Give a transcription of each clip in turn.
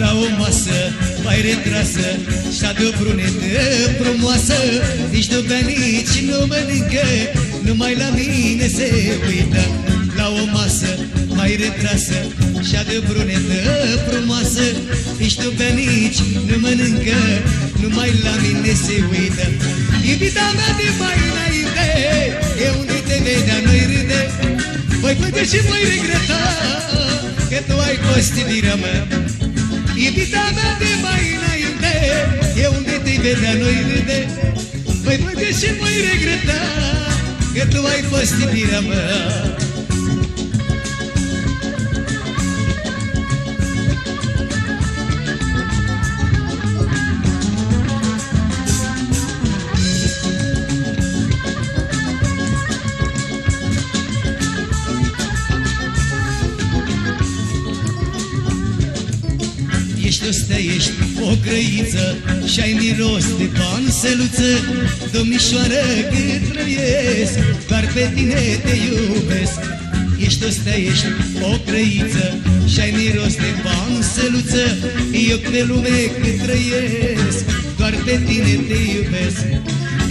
La o masă mai retrasă Și-a de brunetă frumoasă. Nici nu bea, nici nu mănâncă Numai la mine se uită. La o masă mai retrasă Și-a de brunetă frumoasă. Nici nu bea, nici nu mănâncă Numai la mine se uită. Iubita mea de mai înainte E unde te vedea noi râde. Voi plânge și voi regreta Că tu ai fost iubirea mea Iubita mea de mai înainte E unde te vedea noi râde. Voi plânge și voi regreta Că tu ai fost iubirea mea Ești o stea, ești o grăiță Și-ai miros de panseluță. Domnișoară cât trăiesc Doar pe tine te iubesc. Ești o stea, ești o grăiță Și-ai miros de panseluță. Eu pe lume cât trăiesc Doar pe tine te iubesc.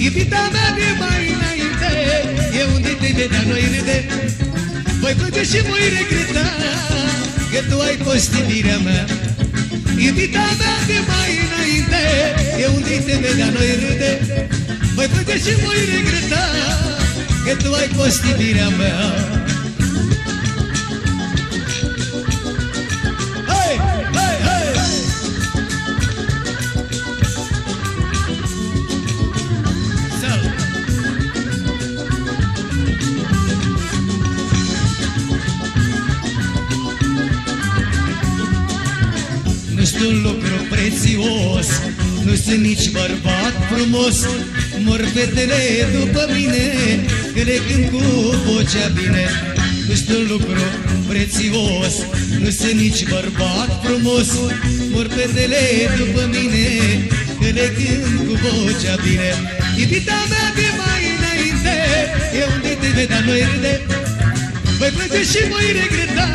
Iubita mea de mai înainte E unde te vedea noi râde Voi plânge și voi regreta Că tu ai fost iubirea mea Iubita mea de mai înainte E unde te vedea noi râde. Voi plânge și voi regreta Că tu ai fost iubirea mea un lucru prețios. Nu sunt nici bărbat frumos Mor fetele după mine Că le cânt cu vocea bine. Nu știu un lucru prețios Nu sunt nici bărbat frumos Mor fetele după mine Că le cânt cu vocea bine. Iubita mea de mai înainte E unde te vedea noi râde. Voi plânge și voi regreta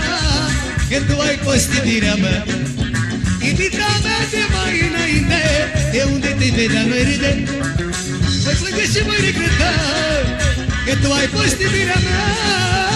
Că tu ai fost iubirea mea Iubita mea de mai înainte E unde te vedea noi râde? Voi plânge și voi regreta Că tu ai fost iubirea mea